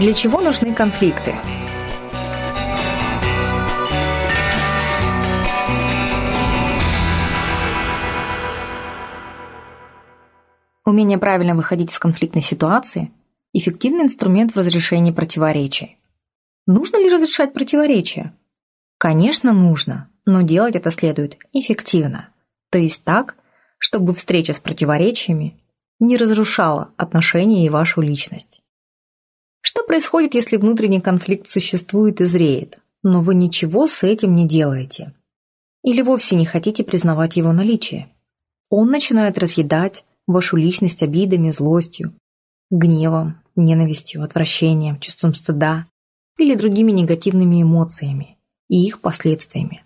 Для чего нужны конфликты? Умение правильно выходить из конфликтной ситуации – эффективный инструмент в разрешении противоречий. Нужно ли разрешать противоречия? Конечно, нужно, но делать это следует эффективно. То есть так, чтобы встреча с противоречиями не разрушала отношения и вашу личность. Что происходит, если внутренний конфликт существует и зреет, но вы ничего с этим не делаете? Или вовсе не хотите признавать его наличие? Он начинает разъедать вашу личность обидами, злостью, гневом, ненавистью, отвращением, чувством стыда или другими негативными эмоциями и их последствиями.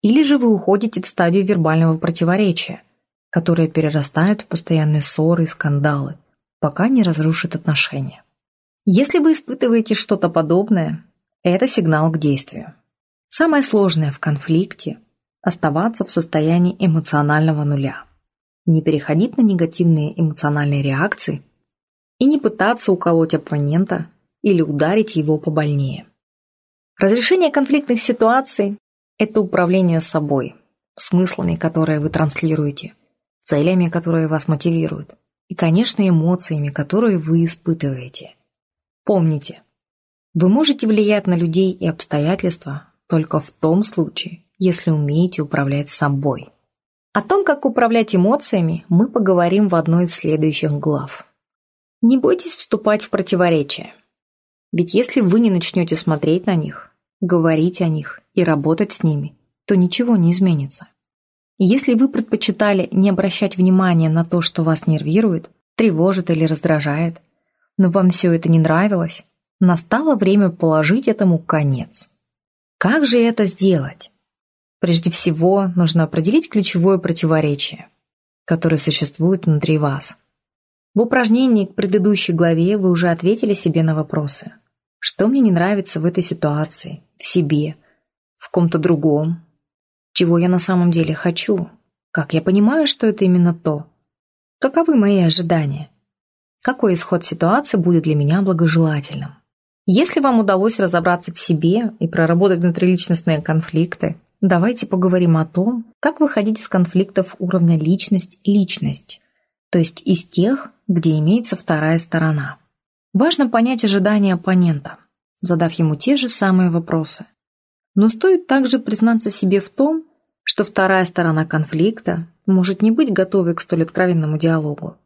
Или же вы уходите в стадию вербального противоречия, которое перерастает в постоянные ссоры и скандалы, пока не разрушит отношения. Если вы испытываете что-то подобное, это сигнал к действию. Самое сложное в конфликте – оставаться в состоянии эмоционального нуля. Не переходить на негативные эмоциональные реакции и не пытаться уколоть оппонента или ударить его побольнее. Разрешение конфликтных ситуаций – это управление собой, смыслами, которые вы транслируете, целями, которые вас мотивируют, и, конечно, эмоциями, которые вы испытываете. Помните, вы можете влиять на людей и обстоятельства только в том случае, если умеете управлять собой. О том, как управлять эмоциями, мы поговорим в одной из следующих глав. Не бойтесь вступать в противоречия. Ведь если вы не начнете смотреть на них, говорить о них и работать с ними, то ничего не изменится. Если вы предпочитали не обращать внимания на то, что вас нервирует, тревожит или раздражает, но вам все это не нравилось, настало время положить этому конец. Как же это сделать? Прежде всего, нужно определить ключевое противоречие, которое существует внутри вас. В упражнении к предыдущей главе вы уже ответили себе на вопросы. Что мне не нравится в этой ситуации, в себе, в ком-то другом, чего я на самом деле хочу? Как я понимаю, что это именно то? Каковы мои ожидания? Какой исход ситуации будет для меня благожелательным? Если вам удалось разобраться в себе и проработать внутриличностные конфликты, давайте поговорим о том, как выходить из конфликтов уровня личность-личность, то есть из тех, где имеется вторая сторона. Важно понять ожидания оппонента, задав ему те же самые вопросы. Но стоит также признаться себе в том, что вторая сторона конфликта может не быть готовой к столь откровенному диалогу.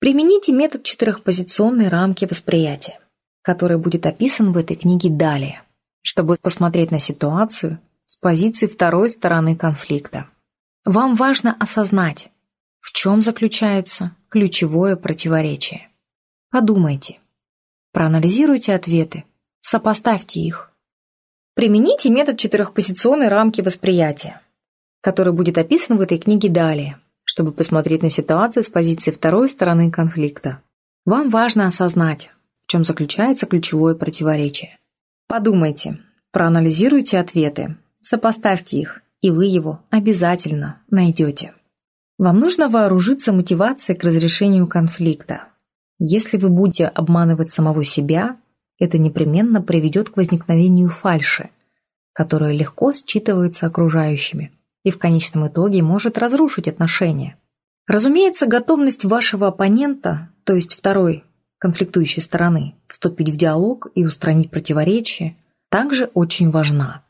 Примените метод четырехпозиционной рамки восприятия, который будет описан в этой книге далее, чтобы посмотреть на ситуацию с позиции второй стороны конфликта. Вам важно осознать, в чем заключается ключевое противоречие. Подумайте, проанализируйте ответы, сопоставьте их. Примените метод четырехпозиционной рамки восприятия, который будет описан в этой книге далее, чтобы посмотреть на ситуацию с позиции второй стороны конфликта. Вам важно осознать, в чем заключается ключевое противоречие. Подумайте, проанализируйте ответы, сопоставьте их, и вы его обязательно найдете. Вам нужно вооружиться мотивацией к разрешению конфликта. Если вы будете обманывать самого себя, это непременно приведет к возникновению фальши, которая легко считывается окружающими и в конечном итоге может разрушить отношения. Разумеется, готовность вашего оппонента, то есть второй конфликтующей стороны, вступить в диалог и устранить противоречия, также очень важна.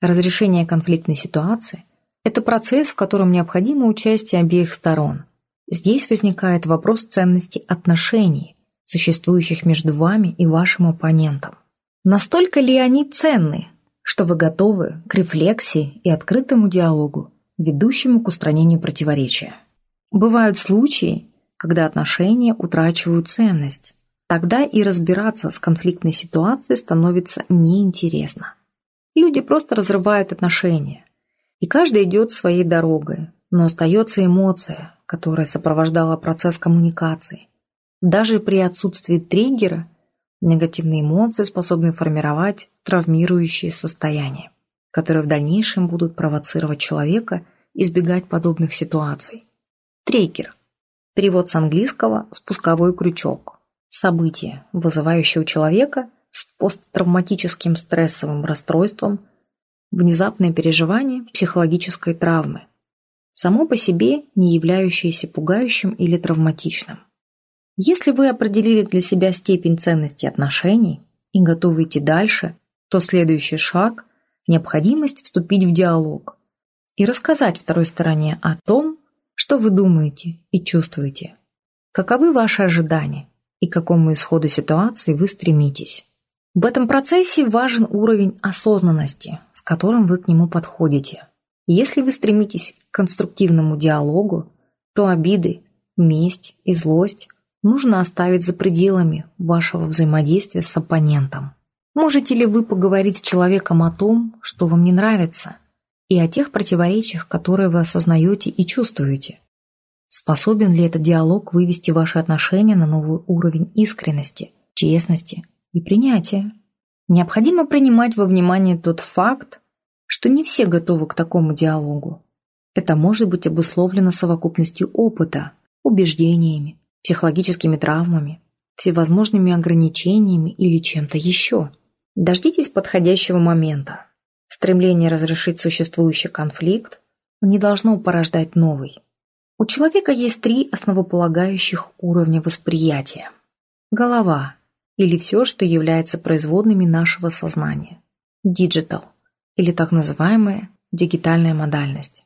Разрешение конфликтной ситуации – это процесс, в котором необходимо участие обеих сторон. Здесь возникает вопрос ценности отношений, существующих между вами и вашим оппонентом. Настолько ли они ценны, что вы готовы к рефлексии и открытому диалогу, ведущему к устранению противоречия. Бывают случаи, когда отношения утрачивают ценность. Тогда и разбираться с конфликтной ситуацией становится неинтересно. Люди просто разрывают отношения, и каждый идет своей дорогой, но остается эмоция, которая сопровождала процесс коммуникации. Даже при отсутствии триггера – Негативные эмоции способны формировать травмирующие состояния, которые в дальнейшем будут провоцировать человека избегать подобных ситуаций. Трекер. Перевод с английского «спусковой крючок». Событие, вызывающее у человека с посттравматическим стрессовым расстройством, внезапное переживание психологической травмы, само по себе не являющееся пугающим или травматичным. Если вы определили для себя степень ценности отношений и готовы идти дальше, то следующий шаг – необходимость вступить в диалог и рассказать второй стороне о том, что вы думаете и чувствуете. Каковы ваши ожидания и к какому исходу ситуации вы стремитесь. В этом процессе важен уровень осознанности, с которым вы к нему подходите. Если вы стремитесь к конструктивному диалогу, то обиды, месть и злость нужно оставить за пределами вашего взаимодействия с оппонентом. Можете ли вы поговорить с человеком о том, что вам не нравится, и о тех противоречиях, которые вы осознаете и чувствуете? Способен ли этот диалог вывести ваши отношения на новый уровень искренности, честности и принятия? Необходимо принимать во внимание тот факт, что не все готовы к такому диалогу. Это может быть обусловлено совокупностью опыта, убеждениями, психологическими травмами, всевозможными ограничениями или чем-то еще. Дождитесь подходящего момента. Стремление разрешить существующий конфликт не должно порождать новый. У человека есть три основополагающих уровня восприятия. Голова, или все, что является производными нашего сознания. Digital, или так называемая дигитальная модальность.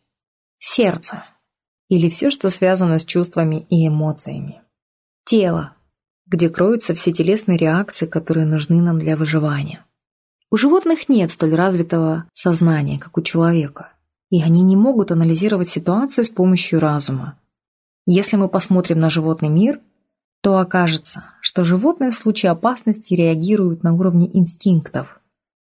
Сердце, или все, что связано с чувствами и эмоциями. Тело, где кроются все телесные реакции, которые нужны нам для выживания. У животных нет столь развитого сознания, как у человека и они не могут анализировать ситуации с помощью разума. Если мы посмотрим на животный мир, то окажется, что животные в случае опасности реагируют на уровне инстинктов.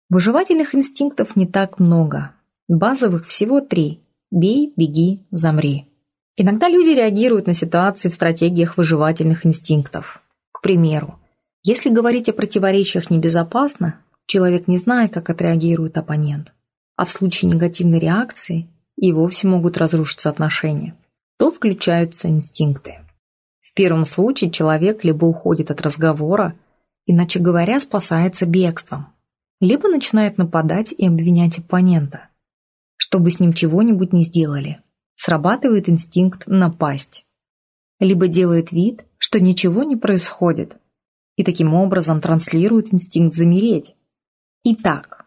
Выживательных инстинктов не так много. Базовых всего три – бей, беги, замри. Иногда люди реагируют на ситуации в стратегиях выживательных инстинктов. К примеру, если говорить о противоречиях небезопасно, человек не знает, как отреагирует оппонент а в случае негативной реакции и вовсе могут разрушиться отношения, то включаются инстинкты. В первом случае человек либо уходит от разговора, иначе говоря, спасается бегством, либо начинает нападать и обвинять оппонента, чтобы с ним чего-нибудь не сделали. Срабатывает инстинкт напасть. Либо делает вид, что ничего не происходит, и таким образом транслирует инстинкт замереть. Итак,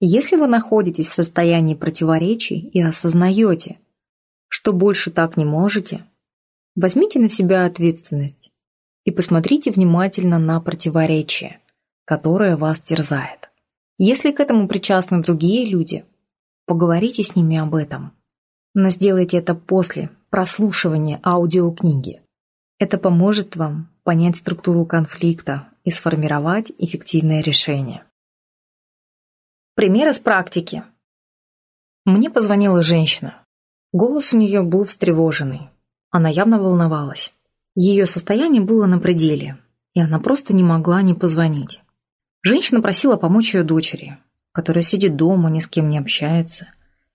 если вы находитесь в состоянии противоречий и осознаете, что больше так не можете, возьмите на себя ответственность и посмотрите внимательно на противоречие, которое вас терзает. Если к этому причастны другие люди, поговорите с ними об этом. Но сделайте это после прослушивания аудиокниги. Это поможет вам понять структуру конфликта и сформировать эффективное решение. Пример из практики. Мне позвонила женщина. Голос у нее был встревоженный. Она явно волновалась. Ее состояние было на пределе, и она просто не могла не позвонить. Женщина просила помочь ее дочери, которая сидит дома, ни с кем не общается,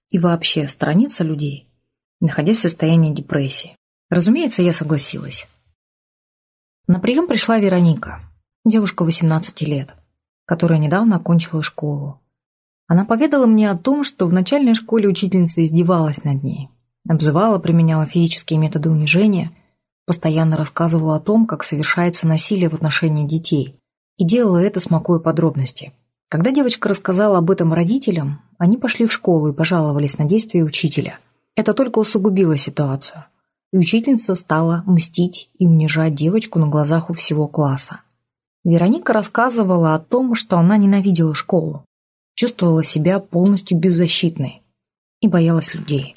и вообще сторонится людей, находясь в состоянии депрессии. Разумеется, я согласилась. На прием пришла Вероника, девушка 18 лет, которая недавно окончила школу. Она поведала мне о том, что в начальной школе учительница издевалась над ней, обзывала, применяла физические методы унижения, постоянно рассказывала о том, как совершается насилие в отношении детей, и делала это смакуя подробности. Когда девочка рассказала об этом родителям, они пошли в школу и пожаловались на действия учителя. Это только усугубило ситуацию. И учительница стала мстить и унижать девочку на глазах у всего класса. Вероника рассказывала о том, что она ненавидела школу, чувствовала себя полностью беззащитной и боялась людей.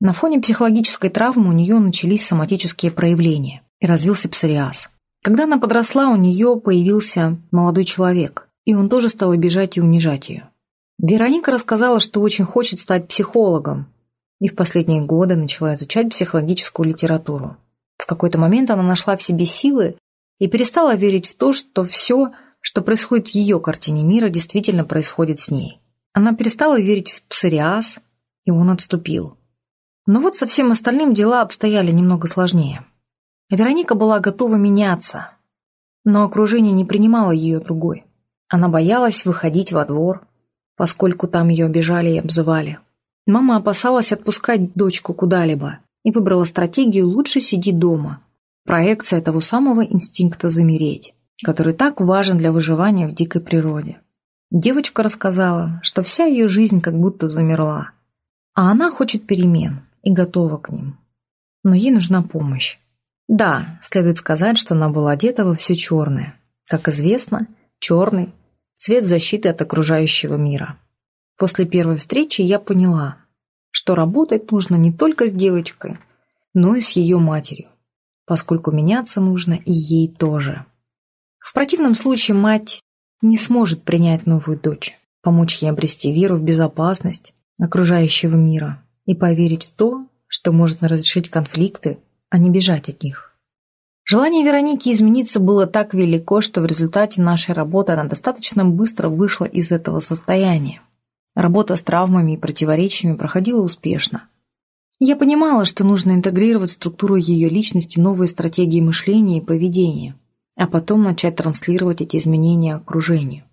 На фоне психологической травмы у нее начались соматические проявления и развился псориаз. Когда она подросла, у нее появился молодой человек, и он тоже стал обижать и унижать ее. Вероника рассказала, что очень хочет стать психологом, и в последние годы начала изучать психологическую литературу. В какой-то момент она нашла в себе силы и перестала верить в то, что все что происходит в ее картине мира, действительно происходит с ней. Она перестала верить в псориаз, и он отступил. Но вот со всем остальным дела обстояли немного сложнее. Вероника была готова меняться, но окружение не принимало ее другой. Она боялась выходить во двор, поскольку там ее обижали и обзывали. Мама опасалась отпускать дочку куда-либо и выбрала стратегию «лучше сиди дома». Проекция того самого инстинкта замереть, который так важен для выживания в дикой природе. Девочка рассказала, что вся ее жизнь как будто замерла, а она хочет перемен и готова к ним. Но ей нужна помощь. Да, следует сказать, что она была одета во все черное. Как известно, черный – цвет защиты от окружающего мира. После первой встречи я поняла, что работать нужно не только с девочкой, но и с ее матерью, поскольку меняться нужно и ей тоже. В противном случае мать не сможет принять новую дочь, помочь ей обрести веру в безопасность окружающего мира и поверить в то, что можно разрешить конфликты, а не бежать от них. Желание Вероники измениться было так велико, что в результате нашей работы она достаточно быстро вышла из этого состояния. Работа с травмами и противоречиями проходила успешно. Я понимала, что нужно интегрировать в структуру ее личности новые стратегии мышления и поведения, а потом начать транслировать эти изменения окружению.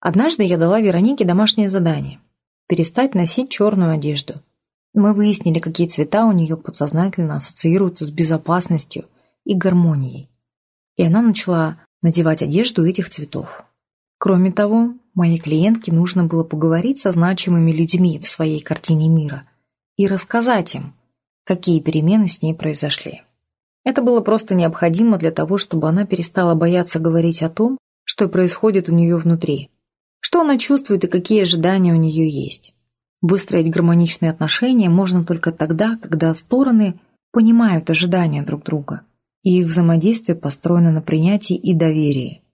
Однажды я дала Веронике домашнее задание – перестать носить черную одежду. Мы выяснили, какие цвета у нее подсознательно ассоциируются с безопасностью и гармонией. И она начала надевать одежду этих цветов. Кроме того, моей клиентке нужно было поговорить со значимыми людьми в своей картине мира и рассказать им, какие перемены с ней произошли. Это было просто необходимо для того, чтобы она перестала бояться говорить о том, что происходит у нее внутри, что она чувствует и какие ожидания у нее есть. Выстроить гармоничные отношения можно только тогда, когда стороны понимают ожидания друг друга, и их взаимодействие построено на принятии и доверии –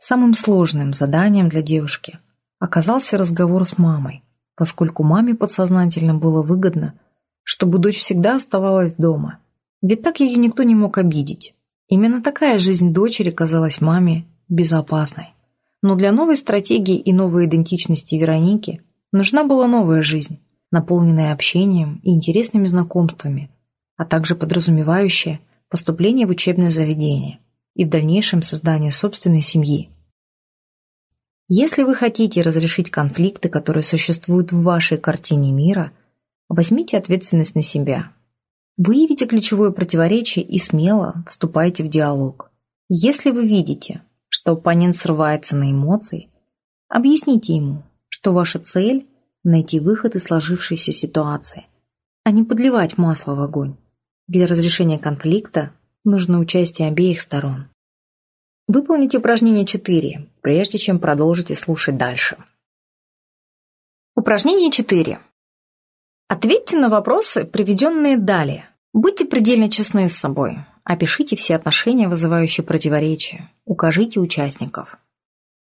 Самым сложным заданием для девушки оказался разговор с мамой, поскольку маме подсознательно было выгодно, чтобы дочь всегда оставалась дома. Ведь так ее никто не мог обидеть. Именно такая жизнь дочери казалась маме безопасной. Но для новой стратегии и новой идентичности Вероники нужна была новая жизнь, наполненная общением и интересными знакомствами, а также подразумевающая поступление в учебное заведение – и в дальнейшем создание собственной семьи. Если вы хотите разрешить конфликты, которые существуют в вашей картине мира, возьмите ответственность на себя. Выявите ключевое противоречие и смело вступайте в диалог. Если вы видите, что оппонент срывается на эмоции, объясните ему, что ваша цель – найти выход из сложившейся ситуации, а не подливать масло в огонь. Для разрешения конфликта нужно участие обеих сторон. Выполните упражнение 4, прежде чем продолжите слушать дальше. Упражнение 4. Ответьте на вопросы, приведенные далее. Будьте предельно честны с собой. Опишите все отношения, вызывающие противоречия. Укажите участников.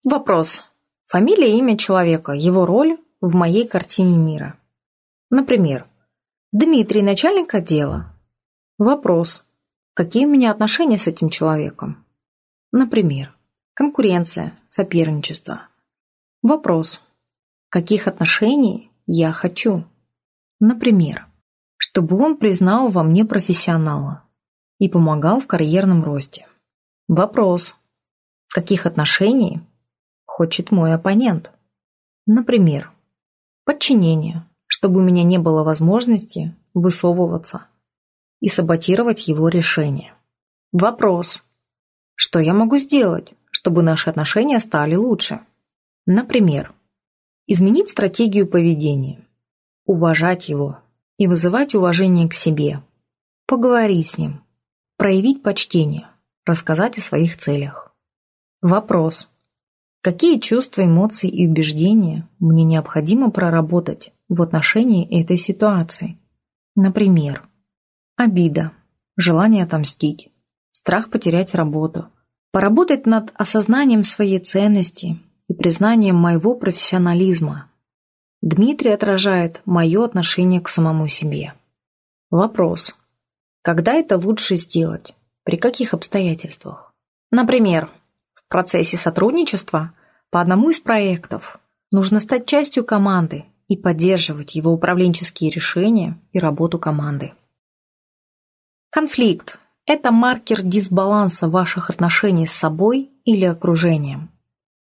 Вопрос. Фамилия, имя человека, его роль в моей картине мира. Например, Дмитрий, начальник отдела. Вопрос. Какие у меня отношения с этим человеком? Например, конкуренция, соперничество. Вопрос. Каких отношений я хочу? Например, чтобы он признал во мне профессионала и помогал в карьерном росте. Вопрос. Каких отношений хочет мой оппонент? Например, подчинение, чтобы у меня не было возможности высовываться и саботировать его решение. Вопрос. Что я могу сделать, чтобы наши отношения стали лучше? Например, изменить стратегию поведения, уважать его и вызывать уважение к себе, поговорить с ним, проявить почтение, рассказать о своих целях. Вопрос. Какие чувства, эмоции и убеждения мне необходимо проработать в отношении этой ситуации? Например, Обида, желание отомстить, страх потерять работу, поработать над осознанием своей ценности и признанием моего профессионализма. Дмитрий отражает мое отношение к самому себе. Вопрос. Когда это лучше сделать? При каких обстоятельствах? Например, в процессе сотрудничества по одному из проектов нужно стать частью команды и поддерживать его управленческие решения и работу команды. Конфликт – это маркер дисбаланса ваших отношений с собой или окружением.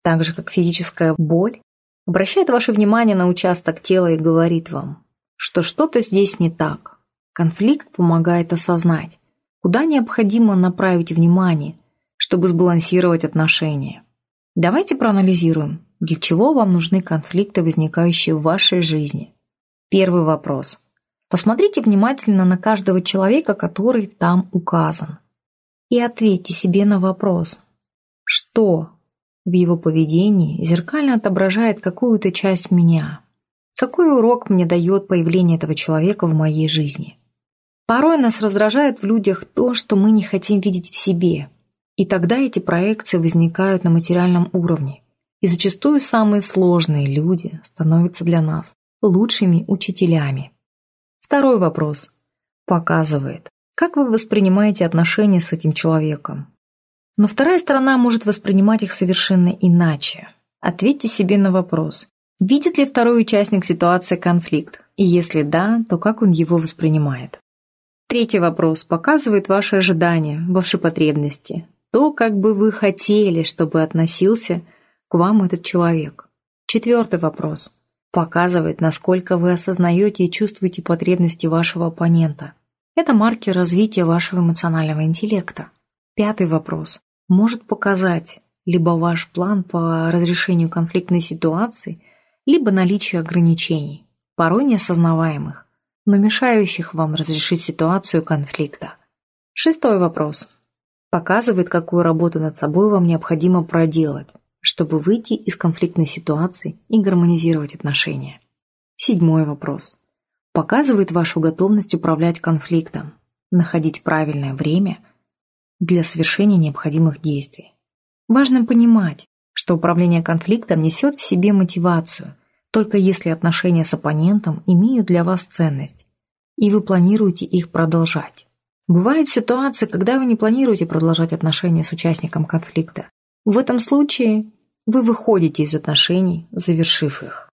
так же как физическая боль, обращает ваше внимание на участок тела и говорит вам, что что-то здесь не так. Конфликт помогает осознать, куда необходимо направить внимание, чтобы сбалансировать отношения. Давайте проанализируем, для чего вам нужны конфликты, возникающие в вашей жизни. Первый вопрос. Посмотрите внимательно на каждого человека, который там указан. И ответьте себе на вопрос, что в его поведении зеркально отображает какую-то часть меня. Какой урок мне дает появление этого человека в моей жизни? Порой нас раздражает в людях то, что мы не хотим видеть в себе. И тогда эти проекции возникают на материальном уровне. И зачастую самые сложные люди становятся для нас лучшими учителями. Второй вопрос. Показывает, как вы воспринимаете отношения с этим человеком. Но вторая сторона может воспринимать их совершенно иначе. Ответьте себе на вопрос. Видит ли второй участник ситуации конфликт? И если да, то как он его воспринимает? Третий вопрос показывает ваши ожидания, ваши потребности. То, как бы вы хотели, чтобы относился к вам этот человек. Четвертый вопрос показывает, насколько вы осознаете и чувствуете потребности вашего оппонента. Это маркер развития вашего эмоционального интеллекта. Пятый вопрос может показать либо ваш план по разрешению конфликтной ситуации, либо наличие ограничений, порой неосознаваемых, но мешающих вам разрешить ситуацию конфликта. Шестой вопрос. Показывает, какую работу над собой вам необходимо проделать, чтобы выйти из конфликтной ситуации и гармонизировать отношения. Седьмой вопрос. Показывает вашу готовность управлять конфликтом, находить правильное время – для совершения необходимых действий. Важно понимать, что управление конфликтом несет в себе мотивацию, только если отношения с оппонентом имеют для вас ценность, и вы планируете их продолжать. Бывают ситуации, когда вы не планируете продолжать отношения с участником конфликта. В этом случае вы выходите из отношений, завершив их.